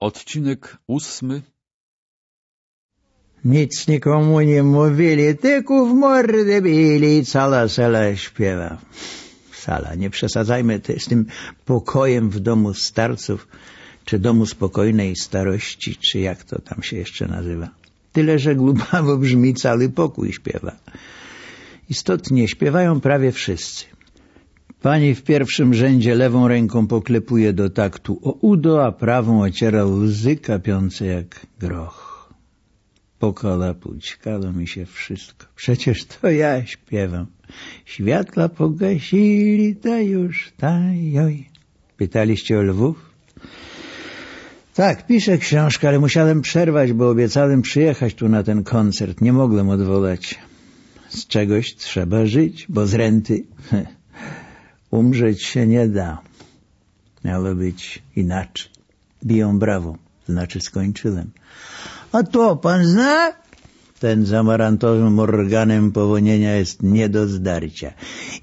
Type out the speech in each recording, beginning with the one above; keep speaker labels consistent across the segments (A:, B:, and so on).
A: Odcinek ósmy.
B: Nic nikomu nie mówili, tylko w mordę bili i cała sala śpiewa. Sala, nie przesadzajmy z tym pokojem w domu starców, czy domu spokojnej starości, czy jak to tam się jeszcze nazywa. Tyle, że głupawo brzmi cały pokój śpiewa. Istotnie śpiewają prawie wszyscy. Pani w pierwszym rzędzie lewą ręką poklepuje do taktu o udo, a prawą ociera łzy kapiące jak groch. Pokalapućkało mi się wszystko. Przecież to ja śpiewam. Światła pogasili, ta już, ta joj. Pytaliście o Lwów? Tak, piszę książkę, ale musiałem przerwać, bo obiecałem przyjechać tu na ten koncert. Nie mogłem odwołać. Z czegoś trzeba żyć, bo z renty umrzeć się nie da. Miało być inaczej. Biją brawo, znaczy skończyłem. A to pan zna? Ten zamarantowym organem powonienia jest nie do zdarcia.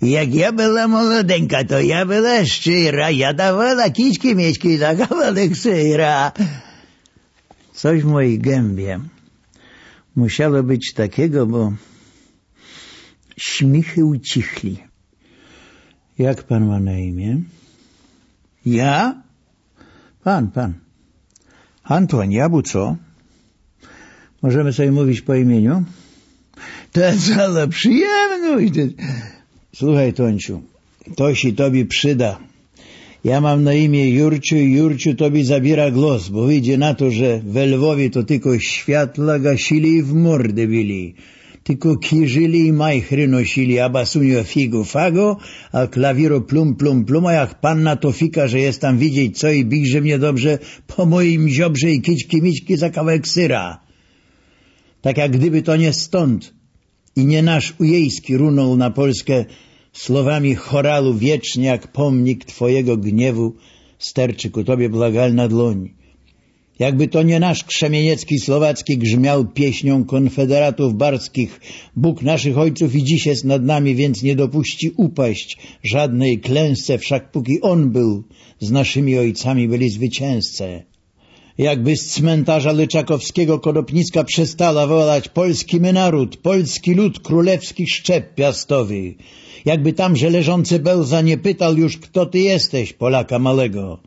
B: Jak ja była młodeńka, to ja była szczera, ja dawała kiczki mieczki za kawałek syra. Coś w mojej gębie musiało być takiego, bo śmichy ucichli. Jak pan ma na imię? Ja? Pan, pan. Antoń Jabuco. Możemy sobie mówić po imieniu? To cała przyjemność. Słuchaj, Tońciu, to się tobie przyda. Ja mam na imię Jurciu i Jurciu tobie zabiera głos, bo wyjdzie na to, że we Lwowie to tylko światła gasili i w mordę bili. Tylko kiżyli i majchry nosili, a basunio figu fago, a klawiro plum plum plum, a jak panna to fika, że jest tam widzieć co i bigrze mnie dobrze po moim ziobrze i kiczki miczki za kawałek syra. Tak jak gdyby to nie stąd i nie nasz ujejski runął na Polskę słowami choralu wiecznie jak pomnik twojego gniewu sterczy ku tobie blagalna dłoń. Jakby to nie nasz krzemieniecki słowacki grzmiał pieśnią konfederatów barskich. Bóg naszych ojców i dziś jest nad nami, więc nie dopuści upaść żadnej klęsce, wszak póki On był, z naszymi ojcami byli zwycięzcy. Jakby z cmentarza Lyczakowskiego Konopnicka przestała wołać polski my naród, polski lud, królewski szczep piastowy. Jakby tam, że leżący Belza nie pytał już, kto ty jesteś, Polaka malego.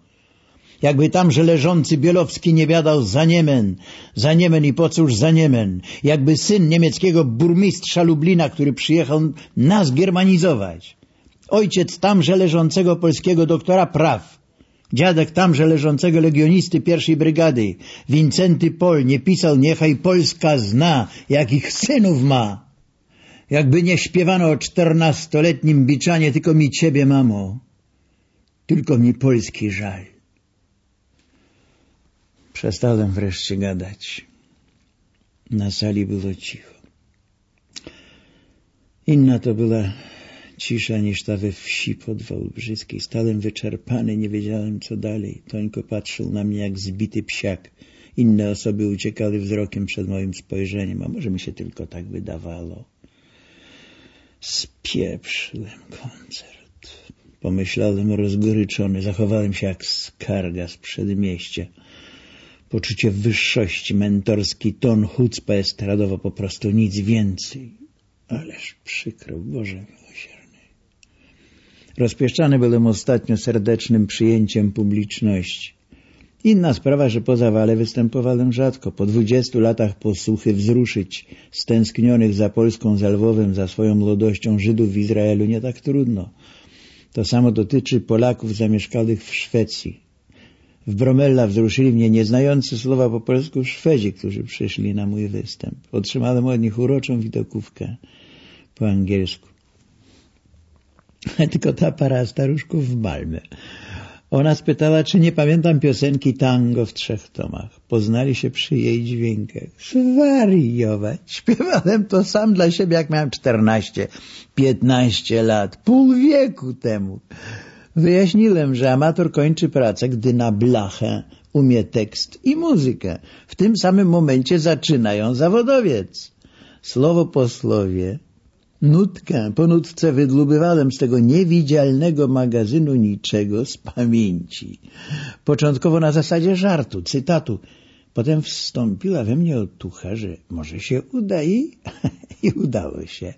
B: Jakby tam, że leżący Bielowski nie wiadał za Niemen, za Niemen i po cóż za Niemen. Jakby syn niemieckiego burmistrza Lublina, który przyjechał nas germanizować. Ojciec tamże leżącego polskiego doktora praw. Dziadek tamże leżącego legionisty pierwszej brygady. Wincenty Pol nie pisał, niechaj Polska zna, jakich synów ma. Jakby nie śpiewano o czternastoletnim biczanie, tylko mi ciebie, mamo. Tylko mi Polski żal. Przestałem wreszcie gadać. Na sali było cicho. Inna to była cisza niż ta we wsi pod Wałbrzyskiej. Stałem wyczerpany, nie wiedziałem co dalej. Tońko patrzył na mnie jak zbity psiak. Inne osoby uciekały wzrokiem przed moim spojrzeniem, a może mi się tylko tak wydawało. Spieprzyłem koncert. Pomyślałem rozgoryczony, zachowałem się jak skarga z przedmieścia. Poczucie wyższości, mentorski ton, chucpa estradowa, po prostu nic więcej. Ależ przykro, Boże miłosierny. Rozpieszczany byłem ostatnio serdecznym przyjęciem publiczności. Inna sprawa, że po zawale występowałem rzadko. Po dwudziestu latach posłuchy wzruszyć stęsknionych za Polską za Lwowem, za swoją młodością Żydów w Izraelu nie tak trudno. To samo dotyczy Polaków zamieszkałych w Szwecji. W Bromella wzruszyli mnie nieznający słowa po polsku Szwedzi, którzy przyszli na mój występ. Otrzymałem od nich uroczą widokówkę po angielsku. Tylko ta para staruszków w Malmę. Ona spytała, czy nie pamiętam piosenki tango w trzech tomach. Poznali się przy jej dźwiękach. Zwariować. Śpiewałem to sam dla siebie, jak miałem czternaście, piętnaście lat. Pół wieku temu. Wyjaśniłem, że amator kończy pracę, gdy na blachę umie tekst i muzykę. W tym samym momencie zaczyna ją zawodowiec. Słowo po słowie
C: Nutkę po nutce wydlubywałem z tego niewidzialnego magazynu niczego z pamięci. Początkowo na zasadzie żartu, cytatu. Potem wstąpiła we mnie otucha, że może się uda i, i udało się.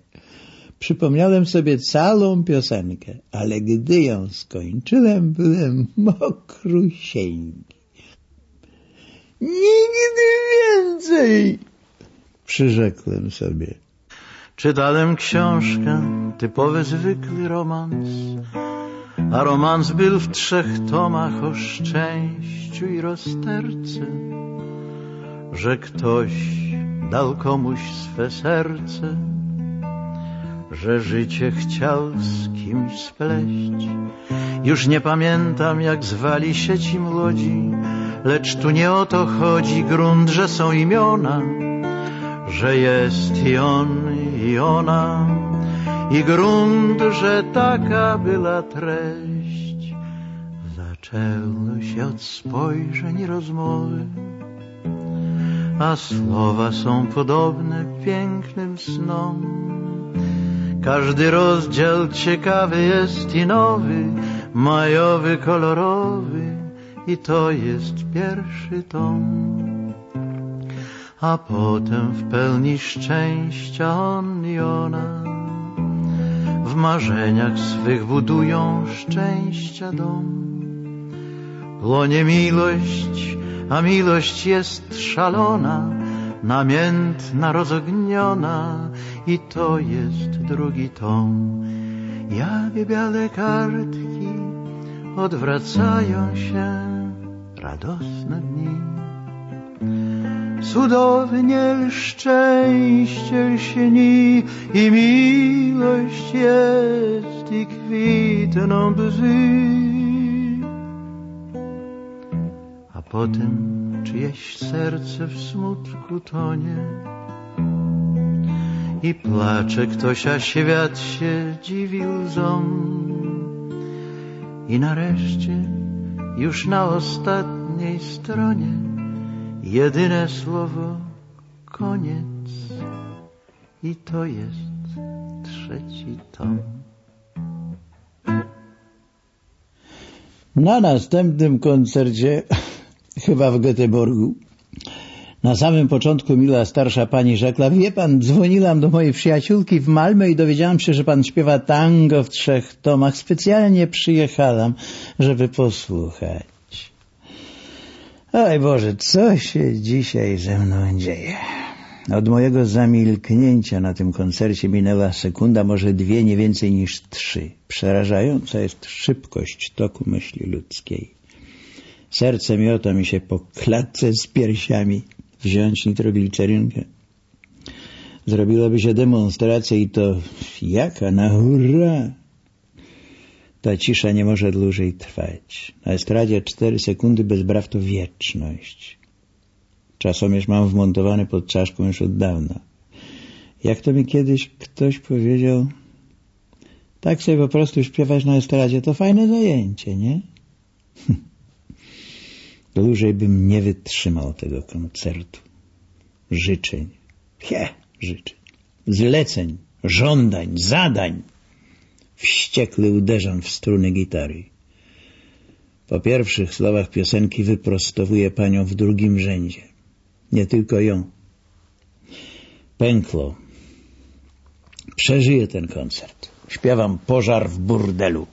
C: Przypomniałem sobie całą piosenkę, ale gdy ją skończyłem, byłem mokrusieńki. Nigdy więcej! Przyrzekłem sobie.
B: Czytałem książkę, typowy zwykły romans, a romans był w trzech tomach o szczęściu i rozterce, że ktoś dał komuś swe serce, że życie chciał z kimś spleść. Już nie pamiętam, jak zwali się ci młodzi, lecz tu nie o to chodzi, grunt, że są imiona, że jest i on, i ona, i grunt, że taka była treść. Zaczęło się od spojrzeń rozmowy, a słowa są podobne pięknym snom. Każdy rozdział ciekawy jest i nowy, majowy, kolorowy i to jest pierwszy tom. A potem w pełni szczęścia on i ona w marzeniach swych budują szczęścia dom. Płonie miłość, a miłość jest szalona, namiętna, rozogniona i to jest drugi tom. Jak białe kartki odwracają się radosne dni. Cudownie szczęście śni i miłość jest i kwitną bzy. A potem czyjeś serce w smutku tonie i placze ktoś, a świat się dziwi łzom. I nareszcie, już na ostatniej stronie, jedyne słowo koniec. I to jest trzeci tom.
C: Na następnym koncercie, chyba w Göteborgu, na samym początku miła starsza pani rzekła, wie pan, dzwoniłam do mojej przyjaciółki w Malmö i dowiedziałam się, że pan śpiewa tango w trzech tomach. Specjalnie przyjechałam, żeby posłuchać. Oj Boże, co się dzisiaj ze mną dzieje? Od mojego zamilknięcia na tym koncercie minęła sekunda, może dwie, nie więcej niż trzy. Przerażająca jest szybkość toku myśli ludzkiej. Serce miota mi się po klatce z piersiami wziąć nitroglicerynkę. Zrobiłaby się demonstracja i to jaka na hurra! Ta cisza nie może dłużej trwać. Na estradzie cztery sekundy bez braw to wieczność. Czasomierz mam wmontowany pod czaszką już od dawna. Jak to mi kiedyś ktoś powiedział, tak sobie po prostu śpiewać na estradzie to fajne zajęcie, nie? Dłużej bym nie wytrzymał tego koncertu. Życzeń. He, życzeń. Zleceń, żądań, zadań. Wściekle uderzam w struny gitary. Po pierwszych słowach piosenki wyprostowuję panią w drugim rzędzie. Nie tylko ją. Pękło. Przeżyję ten koncert. Śpiewam Pożar w burdelu.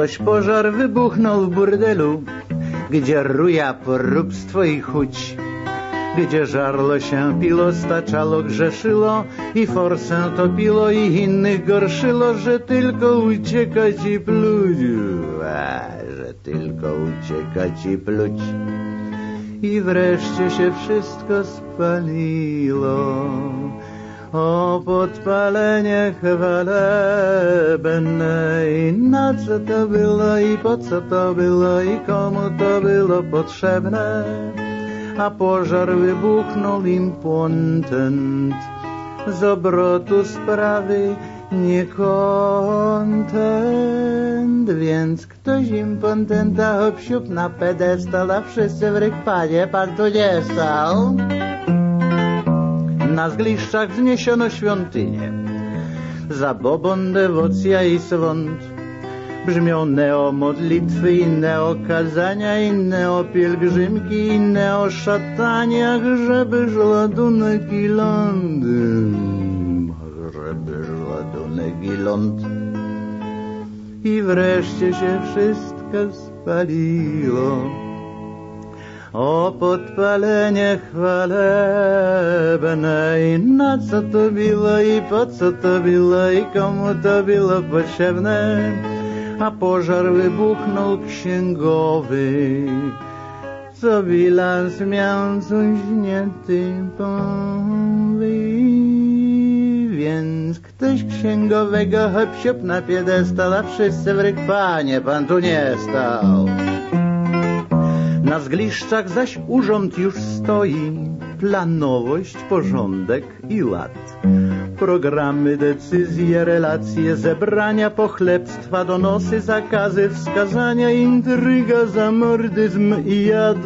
B: Ktoś pożar wybuchnął w burdelu, gdzie ruja poróbstwo i chuć. Gdzie żarlo się pilo, staczało, grzeszyło i forsę topiło i innych gorszyło, że tylko uciekać i pluć, a, że tylko uciekać i pluć. I wreszcie się wszystko spaliło. O podpalenie chwalebne i na co to było i po co to było i komu to było potrzebne a pożar wybuchnął impotent z obrotu sprawy nie kontent. więc ktoś im pontenta obsiup na pedestal, a wszyscy w rych, panie, pan tu nie stał. Na zgliszczach wzniesiono świątynię, zabobon, dewocja i swąd. Brzmią neo modlitwy, inne o kazania, inne o pielgrzymki, inne o szataniach, żeby żładunek i lądy, żeby żładunek i ląd. I wreszcie się wszystko spaliło. O podpalenie chwalebne i na co to było i po co to było i komu to było potrzebne a pożar wybuchnął księgowy, co bilans miał coś nie typowy. Więc ktoś księgowego hopsiup na piedestal, a wszyscy w rych, panie, pan tu nie stał. Na zgliszczach zaś urząd już stoi, planowość, porządek i ład programy, decyzje, relacje, zebrania, pochlebstwa, donosy, zakazy, wskazania, intryga, zamordyzm i jad.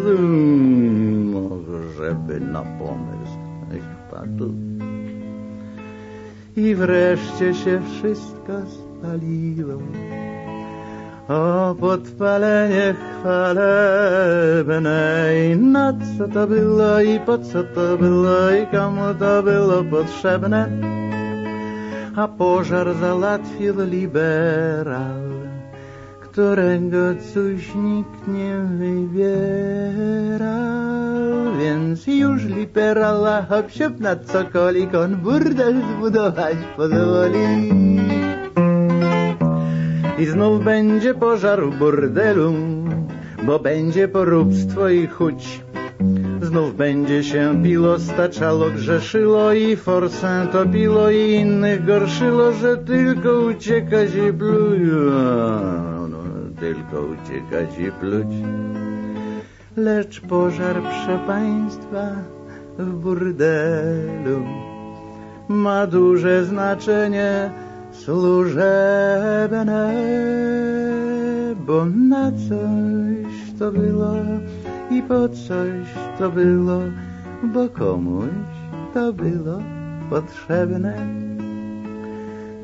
B: Żeby na pomysł ktoś wpadł. I wreszcie się wszystko spaliło. O podpalenie chwalebne i na co to było i po co to było i komu to było potrzebne a pożar załatwił liberal, którego coś nikt nie wybierał. Więc już liberala hopsiup na cokolik on burdel zbudować pozwoli. I znów będzie pożar w burdelu, bo będzie poróbstwo i chuć Znów będzie się piło, staczało, grzeszyło i forsę topiło i innych gorszyło, że tylko uciekać i pluć. No, tylko uciekać i pluć. Lecz pożar, proszę państwa, w burdelu ma duże znaczenie służebne, bo na coś to było i po coś to było, bo komuś to było potrzebne.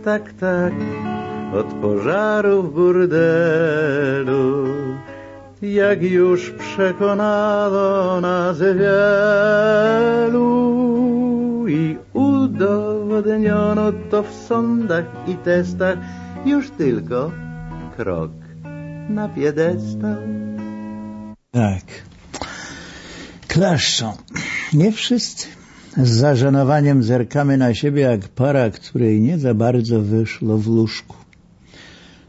B: Tak, tak, od pożaru w burdelu, jak już przekonano nas wielu i udowodniono to w sądach i testach, już tylko krok na piedestał.
D: Tak klaszczą. Nie wszyscy. Z zażenowaniem zerkamy na siebie jak para, której nie za bardzo wyszło w łóżku.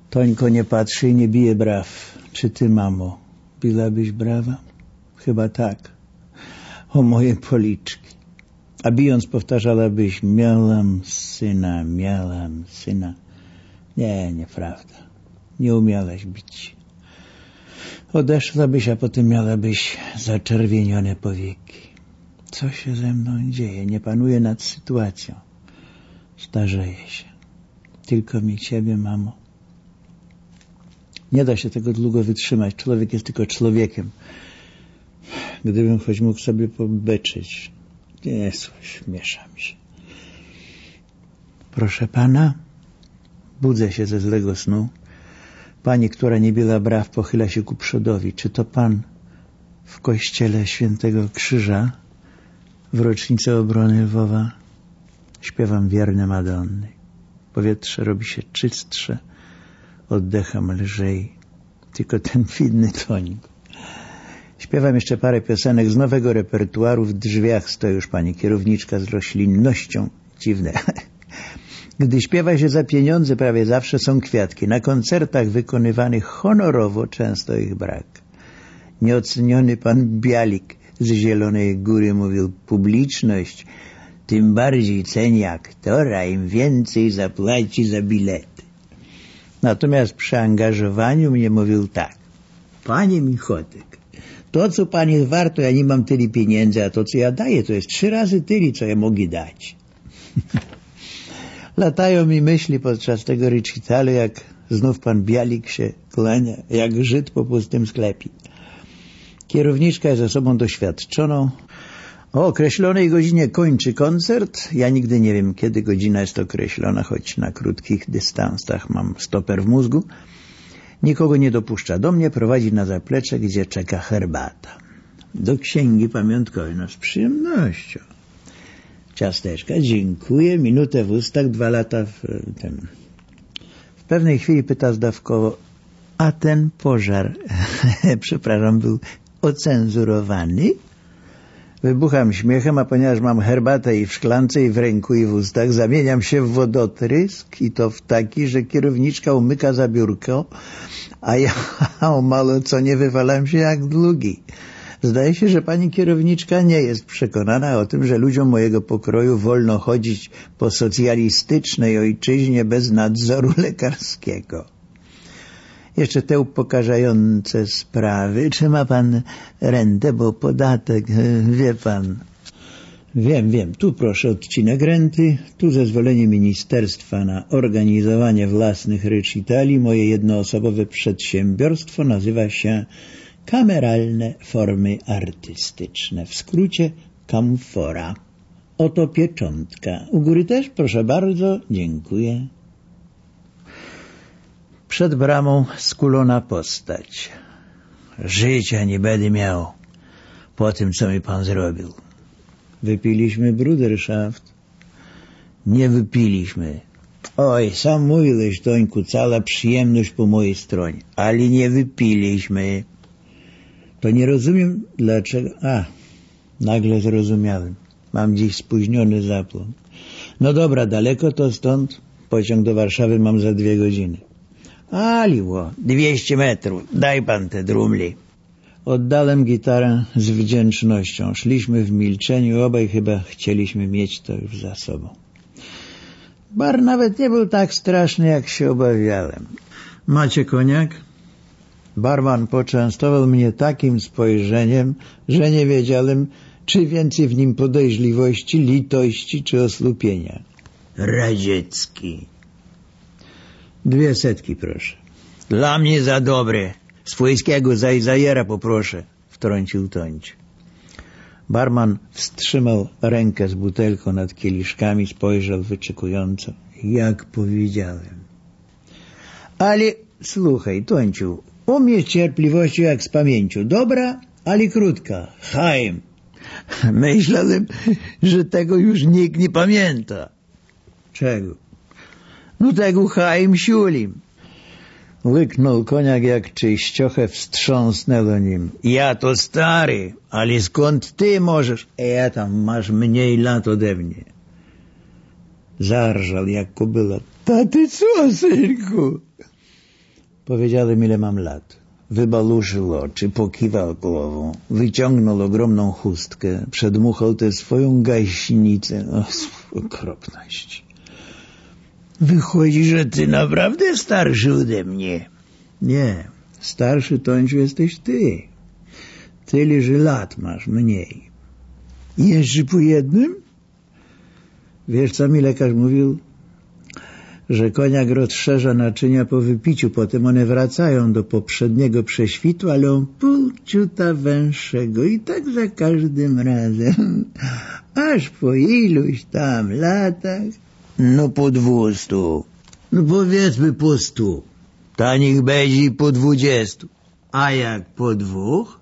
D: Tońko nie patrzy i nie bije braw. Czy ty, mamo, biłabyś brawa? Chyba tak. O moje policzki. A bijąc powtarzałabyś, miałam syna, miałam syna. Nie, nieprawda. Nie umiałaś bić. Odeszłabyś, a potem miałabyś zaczerwienione powieki. Co się ze mną dzieje? Nie panuję nad sytuacją. Starzeję się. Tylko mi ciebie, mamo. Nie da się tego długo wytrzymać. Człowiek jest tylko człowiekiem. Gdybym choć mógł sobie pobeczyć. Nie, coś, miesza mi się. Proszę pana, budzę się ze złego snu. Pani, która nie biła braw, pochyla się ku przodowi. Czy to pan w kościele świętego Krzyża w rocznicę obrony Lwowa? Śpiewam wierne Madonny. Powietrze robi się czystsze, oddecham lżej. Tylko ten widny tonik. Śpiewam jeszcze parę piosenek z nowego repertuaru. W drzwiach stoi już pani kierowniczka z roślinnością. Dziwne. Gdy śpiewa się za pieniądze, prawie zawsze są kwiatki. Na koncertach wykonywanych honorowo często ich brak. Nieoceniony pan Bialik z Zielonej Góry mówił, publiczność tym bardziej ceni aktora, im więcej zapłaci za bilety. Natomiast przy angażowaniu mnie mówił tak. Panie Michotek, to co pan jest warto, ja nie mam tyle pieniędzy, a to co ja daję, to jest trzy razy tyle, co ja mogę dać. Latają mi myśli podczas tego recitalu jak
B: Znów pan Bialik się klania, jak Żyd po pustym sklepie. Kierowniczka jest osobą doświadczoną. O określonej godzinie kończy koncert. Ja nigdy nie wiem, kiedy godzina jest określona, choć na krótkich dystansach mam stoper w mózgu. Nikogo nie dopuszcza do mnie, prowadzi na zaplecze, gdzie czeka herbata. Do księgi pamiątkowej, no z przyjemnością. Ciasteczka, dziękuję, minutę w ustach, dwa lata w tym. W pewnej chwili pyta zdawkowo, a ten pożar, przepraszam, był ocenzurowany? Wybucham śmiechem, a ponieważ mam herbatę i w szklance, i w ręku, i w ustach, zamieniam się w wodotrysk i to w taki, że kierowniczka umyka za biurko, a ja o mało co nie wywalam się jak długi. Zdaje się, że pani kierowniczka nie jest przekonana o tym, że ludziom mojego pokroju wolno chodzić po socjalistycznej ojczyźnie bez nadzoru lekarskiego. Jeszcze te upokarzające sprawy. Czy ma pan rentę, bo podatek, wie pan. Wiem, wiem. Tu proszę odcinek renty, tu zezwolenie ministerstwa na organizowanie własnych recitali. Moje jednoosobowe przedsiębiorstwo nazywa się Kameralne Formy Artystyczne. W skrócie Kamfora. Oto pieczątka. U góry też, proszę bardzo, dziękuję. Przed bramą skulona postać. Życia nie będę miał po tym, co mi pan zrobił. Wypiliśmy bruderschaft. Nie wypiliśmy. Oj, sam mówiłeś, Tońku, cała przyjemność po mojej stronie. Ale nie wypiliśmy. To nie rozumiem, dlaczego... A, nagle zrozumiałem. Mam dziś spóźniony zaplon. No dobra, daleko to stąd. Pociąg do Warszawy mam za dwie godziny. Aliło, dwieście metrów. Daj pan te drumli. Oddałem gitarę z wdzięcznością. Szliśmy w milczeniu, obaj chyba chcieliśmy mieć to już za sobą. Bar nawet nie był tak straszny, jak się obawiałem. Macie koniak? Barman poczęstował mnie takim spojrzeniem, że nie wiedziałem, czy więcej w nim podejrzliwości, litości czy osłupienia. Radziecki. Dwie setki, proszę. Dla mnie za dobre. Swojskiego zajzajera poproszę, wtrącił Tończ. Barman wstrzymał rękę z butelką nad kieliszkami, spojrzał wyczekująco. Jak powiedziałem. Ale słuchaj, Tońciu, u mnie cierpliwością jak z pamięcią. Dobra, ale krótka. Chaim. Myślałem, że tego już nikt nie pamięta. Czego? No tego Chaim Siulim. Łyknął koniak jak czyściochę wstrząsnęło nim. Ja to stary, ale skąd ty możesz? Ja tam masz mniej lat ode mnie. Zarżał jak kobyla. Taty co, synku? Powiedziałem, ile mam lat. Wybaluszył oczy, pokiwał głową, wyciągnął ogromną chustkę, przedmuchał tę swoją gaśnicę. O, okropność. Wychodzi, że ty naprawdę starszy ode mnie. Nie, starszy Tończu jesteś ty. Tyle, że lat masz mniej. Jeszcze po jednym? Wiesz, co mi lekarz mówił? Że koniak rozszerza naczynia po wypiciu, potem one wracają do poprzedniego prześwitu, ale on pół ciuta węższego i tak za każdym razem. Aż po iluś tam latach no po dwustu. No powiedzmy po stu. Ta niech będzie po dwudziestu. A jak po dwóch?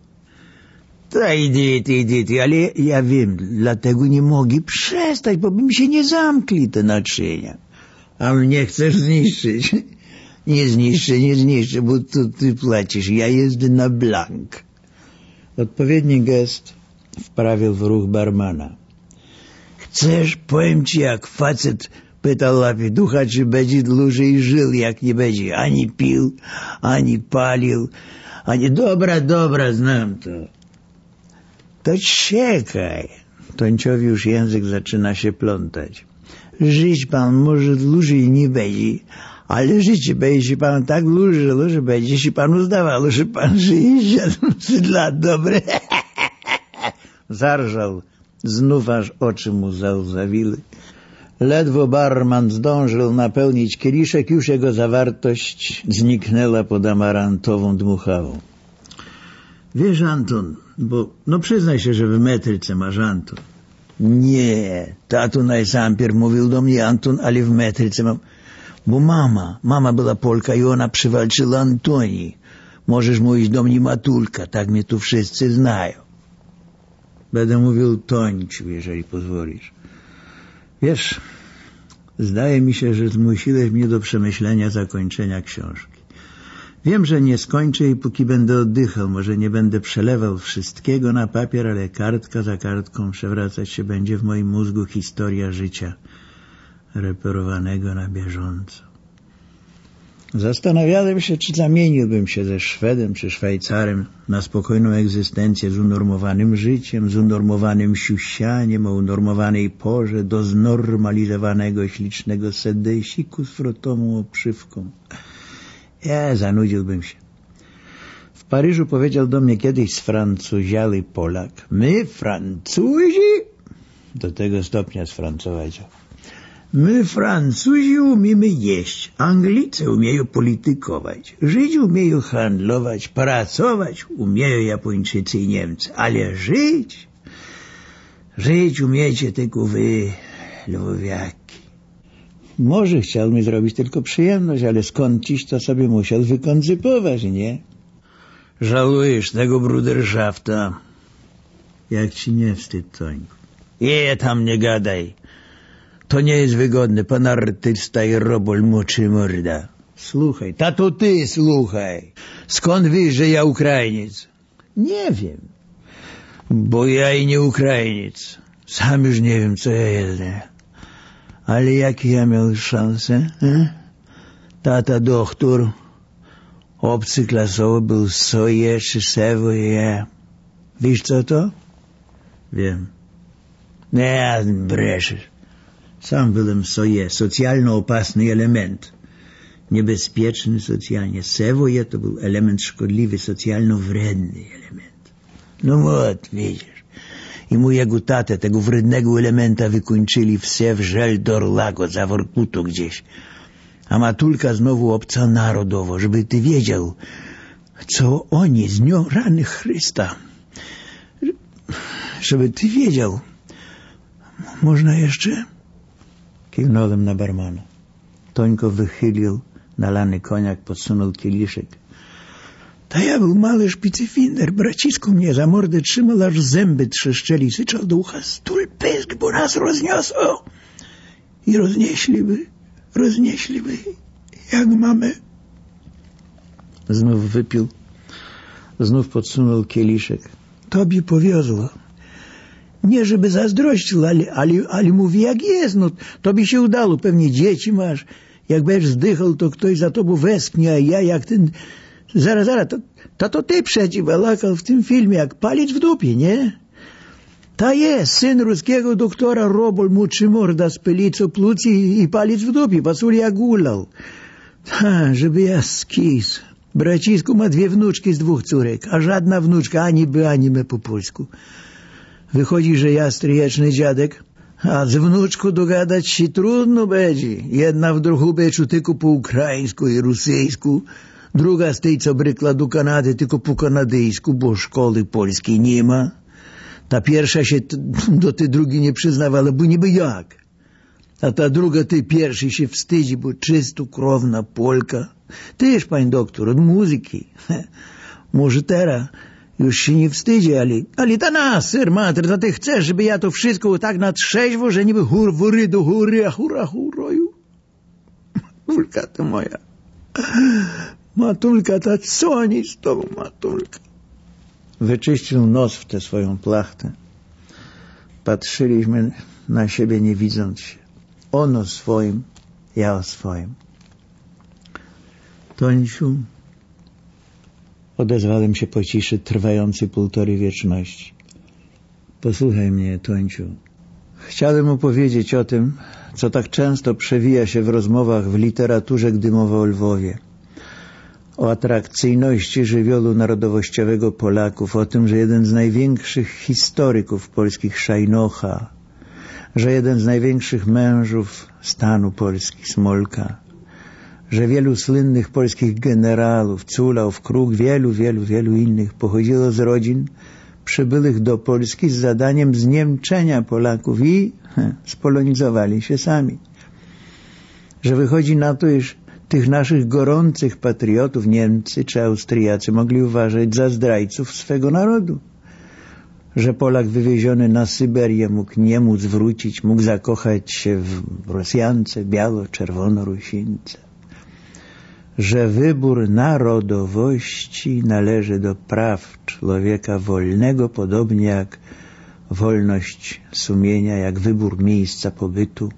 B: To idę, idę, ale ja wiem, dlatego nie mogę przestać, bo by mi się nie zamkli te naczynia. A mnie chcesz zniszczyć. Nie zniszczę, nie zniszczę, bo to ty płacisz. Ja jeżdżę na blank. Odpowiedni gest wprawił w ruch barmana. Chcesz, powiem ci, jak facet pytał lapiducha, czy będzie dłużej żył, jak nie będzie ani pił, ani palił, ani... Dobra, dobra, znam to. To czekaj. Tończowi już język zaczyna się plątać. Żyć pan może dłużej nie będzie, ale życie będzie pan tak dłużyło, że będzie się panu zdawało, że pan żyje 700 lat, dobre. Zarżał, znów aż oczy mu załzawiły. Ledwo barman zdążył napełnić kieliszek, już jego zawartość zniknęła pod amarantową dmuchawą. Wiesz, Anton, bo no przyznaj się, że w metryce masz Anton. Nie, tatu najsampierw mówił do mnie Anton, ale w metryce mam... Bo mama, mama była Polka i ona przywalczyła Antonii. Możesz mówić do mnie Matulka, tak mnie tu wszyscy znają. Będę mówił Tońciu, jeżeli pozwolisz. Wiesz, zdaje mi się, że zmusiłeś mnie do przemyślenia zakończenia książki. Wiem, że nie skończę jej, póki będę oddychał. Może nie będę przelewał wszystkiego na papier, ale kartka za kartką przewracać się będzie w moim mózgu historia życia reperowanego na bieżąco. Zastanawiałem się, czy zamieniłbym się ze Szwedem czy Szwajcarem na spokojną egzystencję z unormowanym życiem, z unormowanym siusianiem o unormowanej porze do znormalizowanego ślicznego sedesiku z frotową oprzywką. Ja zanudziłbym się. W Paryżu powiedział do mnie kiedyś sfrancuziały Polak. My, Francuzi? Do tego stopnia sfrancować. My, Francuzi, umiemy jeść, Anglicy umieją politykować, Żydzi umieją handlować, pracować umieją Japończycy i Niemcy, ale żyć, żyć umiecie tylko wy, lwowiaki. Może chciał mi zrobić tylko przyjemność, ale skąd dziś to sobie musiał wykoncypować, nie? Żałujesz tego bruderszafta. Jak ci nie wstyd, Tońku? Je, tam nie gadaj. To nie jest wygodne, pan artysta i robol moczy morda. Słuchaj, tato ty słuchaj. Skąd wiesz, że ja Ukrainiec? Nie wiem. Bo ja i nie Ukrainiec. Sam już nie wiem, co ja jestem. Ale jakie ja miał szanse? Eh? Tata doktor, obcy klasowy był soje ja. Wiesz co to? Wiem. Nie, breszysz. Sam byłem soje, socjalno opasny element. Niebezpieczny socjalnie. Sewoje to był element szkodliwy, socjalno wredny element. No вот, widzisz. I mojego tatę, tego wrednego elementa wykończyli wse w żel dorlago za Workutu gdzieś. A matulka znowu obca narodowo, żeby ty wiedział, co oni z nią rany Chrysta. Żeby ty wiedział. Można jeszcze? Kiwnąłem na barmana. Tońko wychylił nalany koniak, podsunął kieliszek. To ja był mały szpicyfinder, bracisku mnie za mordę trzymał, aż zęby trzeszczeli, syczał do ucha, stul pysk, bo nas rozniosło. I roznieśliby, roznieśliby, jak mamy. Znów wypił, znów podsunął kieliszek. Tobie powiozło. Nie, żeby zazdrościł, ale, ale, ale mówi jak jest, no tobie się udało, pewnie dzieci masz. Jak będziesz zdychał, to ktoś za tobą westchnie, a ja jak ten... Zaraz, zaraz, to, to, to ty przecież balakał w tym filmie, jak palić w dupie, nie? Ta jest, syn ruskiego doktora Robol muczy morda z pylicą i palić w dupie, pasul jak gulał. Ha, żeby ja skis. Bracisku ma dwie wnuczki z dwóch córek, a żadna wnuczka ani by, ani my po polsku. Wychodzi, że ja stryjeczny dziadek, a z wnuczku dogadać się trudno będzie. Jedna w drugą beczu tylko po ukraińsku i rosyjsku, druga z tej, co brykla do Kanady, tylko po kanadyjsku, bo szkoły polskiej nie ma. Ta pierwsza się do tej drugiej nie przyznawała, bo niby jak. A ta druga tej pierwszej się wstydzi, bo czysto krowna Polka. Tyż, pań doktor, od muzyki. Może teraz już się nie wstydzi, ale, ale ta nas, sir mater, to ty chcesz, żeby ja to wszystko tak na trzeźwo, że niby hur, wury do góry, a hura huroju. Matulka to moja. Matulka ta, co oni z tobą, matulka? Wyczyścił nos w tę swoją plachtę. Patrzyliśmy na siebie nie widząc się. On o swoim, ja o swoim. Tońsiu, odezwałem się po ciszy trwającej półtorej wieczności. Posłuchaj mnie, Tońciu. Chciałem opowiedzieć o tym, co tak często przewija się w rozmowach w literaturze, gdy mowa o Lwowie. O atrakcyjności żywiołu narodowościowego Polaków, o tym, że jeden z największych historyków polskich Szajnocha,
E: że jeden z największych mężów stanu Polski, Smolka, że wielu słynnych polskich generałów, Culaw, Kruk, wielu, wielu, wielu innych pochodziło z rodzin przybyłych do Polski z zadaniem zniemczenia Polaków i he, spolonizowali się sami. Że wychodzi na to, iż tych naszych gorących patriotów Niemcy czy Austriacy mogli uważać za zdrajców swego narodu. Że Polak wywieziony na Syberię mógł nie móc wrócić, mógł zakochać się w Rosjance, biało-czerwono-rusince. Że wybór narodowości należy do praw człowieka wolnego, podobnie jak wolność sumienia, jak wybór miejsca pobytu,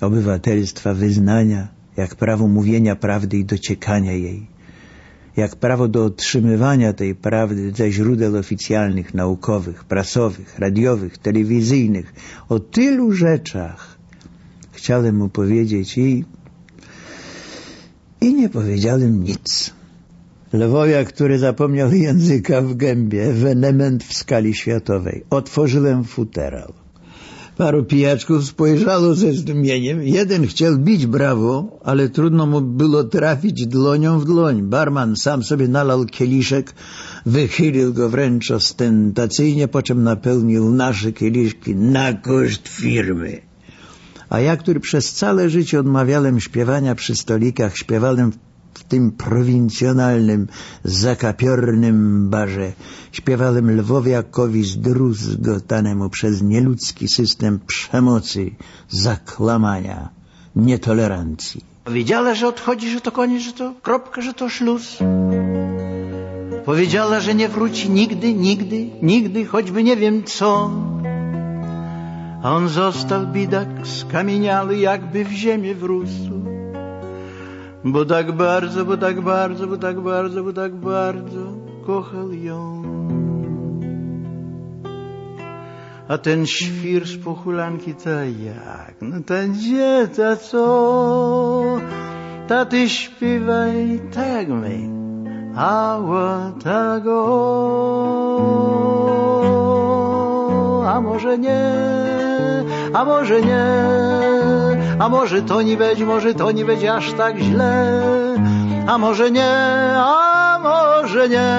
E: obywatelstwa, wyznania, jak prawo mówienia prawdy i dociekania jej, jak prawo do otrzymywania tej prawdy ze źródeł oficjalnych, naukowych, prasowych, radiowych, telewizyjnych. O tylu rzeczach chciałem mu powiedzieć i, i nie powiedziałem nic. Lwoja, który zapomniał języka w gębie, wenement w skali światowej. Otworzyłem futerał. Paru pijaczków spojrzało ze zdumieniem. Jeden chciał bić brawo, ale trudno mu było trafić dłonią w dłoń. Barman sam sobie nalał kieliszek, wychylił go wręcz ostentacyjnie, po czym napełnił nasze kieliszki na koszt firmy. A ja, który przez całe życie odmawiałem śpiewania przy stolikach, śpiewałem w tym prowincjonalnym, zakapiornym barze. Śpiewałem Lwowiakowi zdruzgotanemu przez nieludzki system przemocy, zaklamania, nietolerancji.
B: Powiedziała, że odchodzi, że to koniec, że to kropka, że to szluz. Powiedziała, że nie wróci nigdy, nigdy, nigdy, choćby nie wiem co. On został bidak skamieniały, jakby w ziemię wrósł. Bo tak bardzo, bo tak bardzo, bo tak bardzo, bo tak bardzo kochał ją. A ten świr z pochulanki to jak? No ta gdzie, ta co? Ta ty śpiewaj tak my, a tego. A może nie, a może nie. A może to nie być, może to nie będzie aż tak źle. A może nie, a może nie.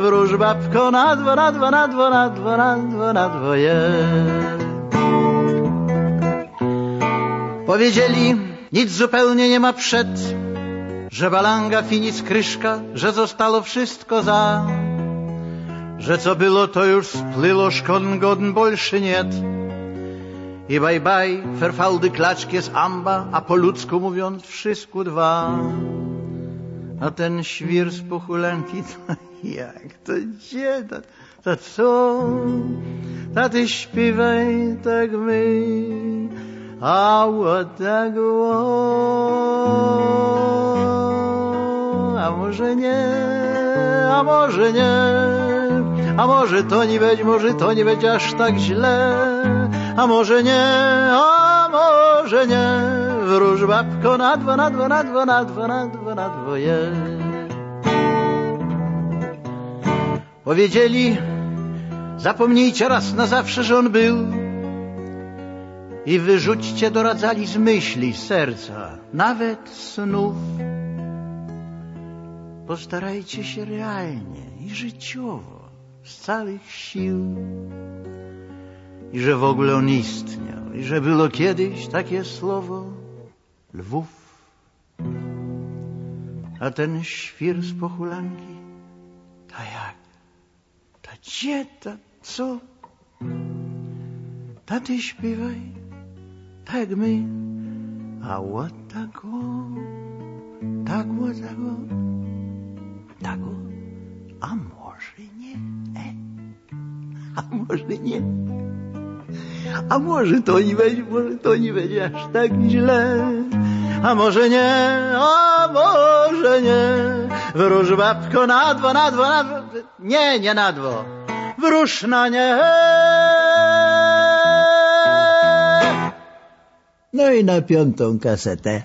B: Wróżbabko na dwa, na dwa, na dwa, na dwa, na dwa, na dwa, je. Powiedzieli, nic zupełnie nie ma przed, że balanga, finis, kryszka, że zostało wszystko za, że co było to już splyło, szkon godn bolszy niet. I bye bye, ferfaldy klaczki jest amba, a po ludzku mówiąc wszystko dwa. A ten świr z pochulanki, to jak, to gdzie, to, to co? Ta ty śpiewaj tak my, a tak a może nie, a może nie, a może to nie będzie, może to nie będzie aż tak źle, a może nie, a może nie, wróż babko na dwo, na dwo, na dwo, na dwo, na dwo, na dwoje. Powiedzieli, zapomnijcie raz na zawsze, że on był i wyrzućcie doradzali z myśli, serca, nawet snów. Postarajcie się realnie i życiowo, z całych sił i że w ogóle on istniał. I że było kiedyś takie słowo. Lwów. A ten świr z pochulanki, ta jak, ta gdzie, ta co? Ta ty śpiewaj, tak my, a what tago, tak what tago, tago, a może nie, e? a może nie. A może to nie będzie, może to nie będzie aż tak źle. A może nie, a może nie. Wróż babko na dwo, na dwo, na dwo. Nie, nie na dwo. Wróż na nie.
E: No i na piątą kasetę.